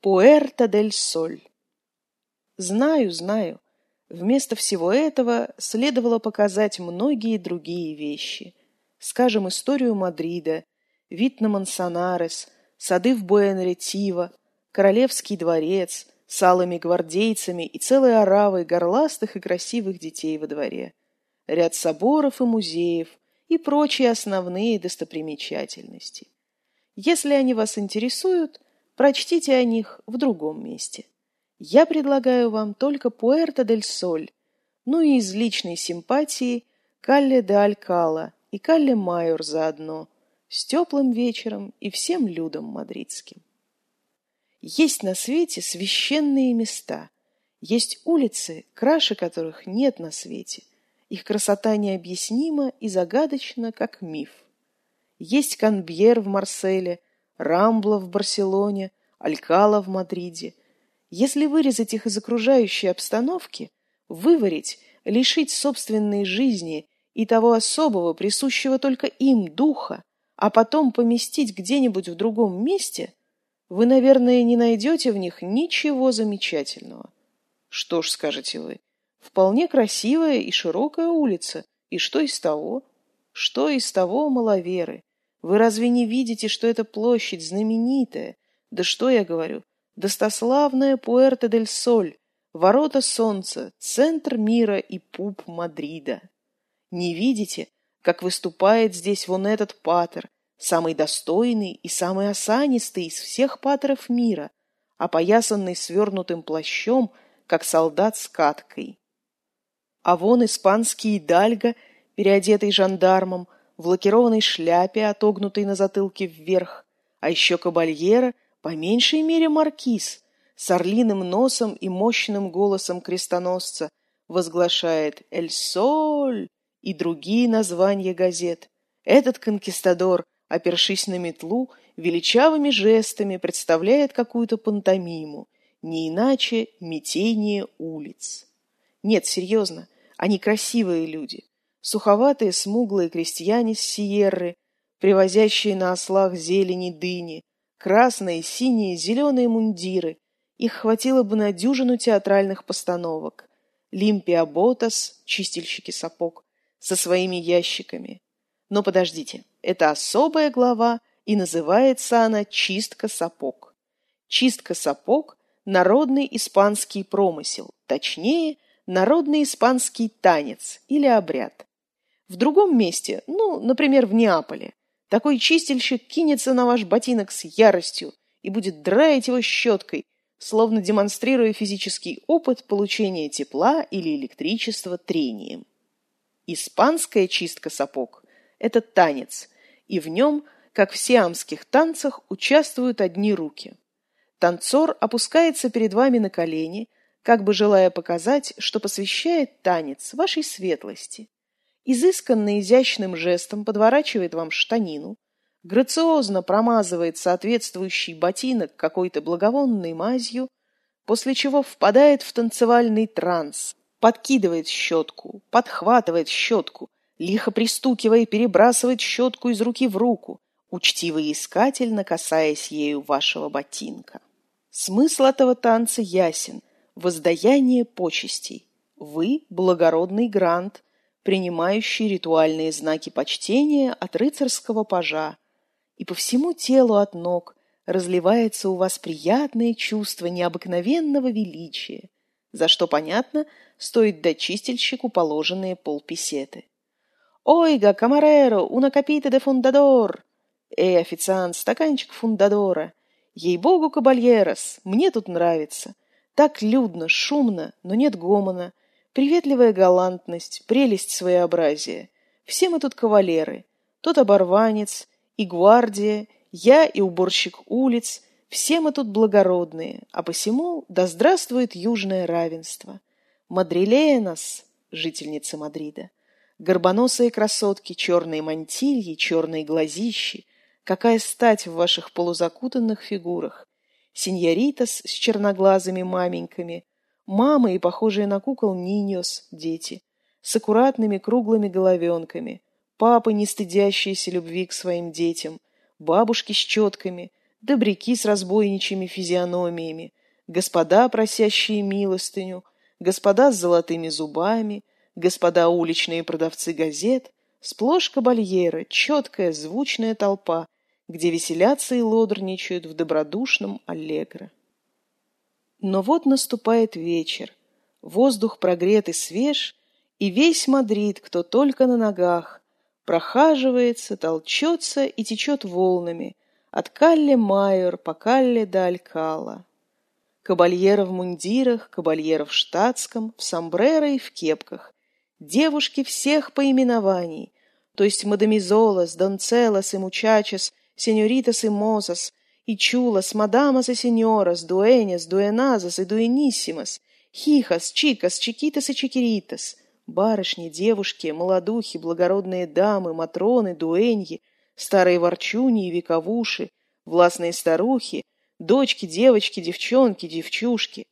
Пуэрто-дель-Соль. Знаю, знаю. Вместо всего этого следовало показать многие другие вещи. Скажем, историю Мадрида, вид на Мансонарес, сады в Буэн-Ретиво, Королевский дворец с алыми гвардейцами и целой оравой горластых и красивых детей во дворе, ряд соборов и музеев и прочие основные достопримечательности. Если они вас интересуют, прочтите о них в другом месте. Я предлагаю вам только Пуэрто-дель-Соль, ну и из личной симпатии Калле де Алькала и Калле Майор заодно, с теплым вечером и всем людом мадридским. Есть на свете священные места, есть улицы, краше которых нет на свете. Их красота необъяснима и загадочна, как миф. Есть Канбьер в Марселе, Рамбла в Барселоне, Алькала в Мадриде – если вырезать их из окружающей обстановки, выварить, лишить собственной жизни и того особого, присущего только им духа, а потом поместить где-нибудь в другом месте, вы, наверное, не найдете в них ничего замечательного. Что ж, скажете вы, вполне красивая и широкая улица, и что из того? Что из того, маловеры? Вы разве не видите, что эта площадь знаменитая? Да что я говорю, достославная Пуэрто-дель-Соль, ворота солнца, центр мира и пуп Мадрида. Не видите, как выступает здесь вон этот патер, самый достойный и самый осанистый из всех патеров мира, опоясанный свернутым плащом, как солдат с каткой. А вон испанский Дальго, переодетый жандармом, в лакированной шляпе, отогнутой на затылке вверх, а еще кабальера — по меньшей мере маркиз, с орлиным носом и мощным голосом крестоносца, возглашает «Эль Соль» и другие названия газет. Этот конкистадор, опершись на метлу, величавыми жестами представляет какую-то пантомиму, не иначе метение улиц. Нет, серьезно, они красивые люди. Суховатые смуглые крестьяне с Сиерры, привозящие на ослах зелени дыни, Красные, синие, зеленые мундиры. Их хватило бы на дюжину театральных постановок. Лимпия Ботас, чистильщики сапог, со своими ящиками. Но подождите, это особая глава, и называется она «Чистка сапог». Чистка сапог – народный испанский промысел, точнее, народный испанский танец или обряд. В другом месте, ну, например, в Неаполе, такой чистильщик кинется на ваш ботинок с яростью и будет драить его щеткой, словно демонстрируя физический опыт получения тепла или электричества трением. Испанская чистка сапог – это танец, и в нем, как в сиамских танцах, участвуют одни руки. Танцор опускается перед вами на колени, как бы желая показать, что посвящает танец вашей светлости изысканно изящным жестом подворачивает вам штанину, грациозно промазывает соответствующий ботинок какой-то благовонной мазью, после чего впадает в танцевальный транс, подкидывает щетку, подхватывает щетку, лихо пристукивая, перебрасывает щетку из руки в руку, учтиво и искательно касаясь ею вашего ботинка. Смысл этого танца ясен – воздаяние почестей. Вы – благородный грант, принимающий ритуальные знаки почтения от рыцарского пажа, и по всему телу от ног разливается у вас приятное чувство необыкновенного величия, за что, понятно, стоит дать чистильщику положенные полпесеты. «Ойга, камареро, уна капита де фундадор!» «Эй, официант, стаканчик фундадора!» «Ей-богу, кабальерос, мне тут нравится!» Так людно, шумно, но нет гомона, Приветливая галантность, прелесть своеобразия. Все мы тут кавалеры. Тот оборванец, и гвардия, я и уборщик улиц. Все мы тут благородные, а посему да здравствует южное равенство. Мадрилея нас, жительница Мадрида. Горбоносые красотки, черные мантильи, черные глазищи. Какая стать в ваших полузакутанных фигурах. Синьоритас с черноглазыми маменьками, Мамы и похожие на кукол ниньос дети, с аккуратными круглыми головенками, папы, не стыдящиеся любви к своим детям, бабушки с четками, добряки с разбойничьими физиономиями, господа, просящие милостыню, господа с золотыми зубами, господа уличные продавцы газет, сплошь кабальеры, четкая звучная толпа, где веселятся и лодорничают в добродушном аллегро. Но вот наступает вечер, воздух прогрет и свеж, и весь Мадрид, кто только на ногах, прохаживается, толчется и течет волнами от Калле Майор по Калле до Алькала. Кабальера в мундирах, кабальера в штатском, в сомбреро и в кепках. Девушки всех поименований, то есть мадамизолас, донцелас и мучачес, сеньоритас и мозас, и чулас, мадамас и сеньорас, дуэнес, дуэназас и дуэниссимас, хихас, чикас, чикитас и чикиритас, барышни, девушки, молодухи, благородные дамы, матроны, дуэньи, старые ворчуни и вековуши, властные старухи, дочки, девочки, девчонки, девчушки,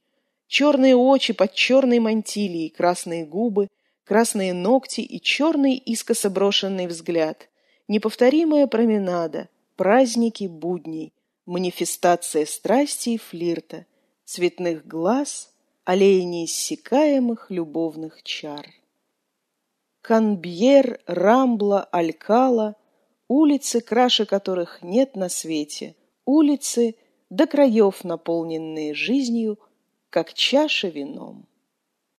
черные очи под черной мантилией, красные губы, красные ногти и черный искоса брошенный взгляд, неповторимая променада, праздники будней, манифестация страсти и флирта, цветных глаз, аллеи неиссякаемых любовных чар. Канбьер, Рамбла, Алькала, улицы, краше которых нет на свете, улицы, до краев наполненные жизнью, как чаша вином.